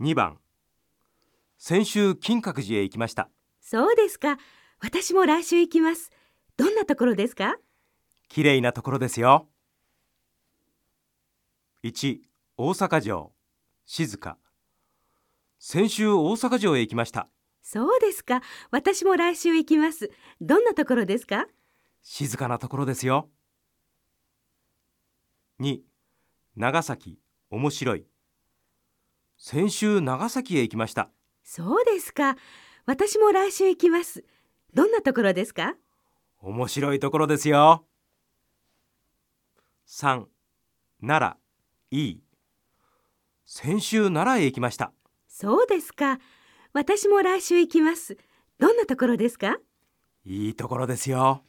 2番。先週金閣寺へ行きました。そうですか。私も来週行きます。どんなところですか？綺麗なところですよ。1大阪城。静か。先週大阪城へ行きました。そうですか。私も来週行きます。どんなところですか？静かなところですよ。2長崎。面白い先週長崎へ行きましたそうですか。私も来週行きます。どんなところですか？面白いところですよ3奈良いい先週奈良へ行きましたそうですか。私も来週行きます。どんなところですか？いいところですよ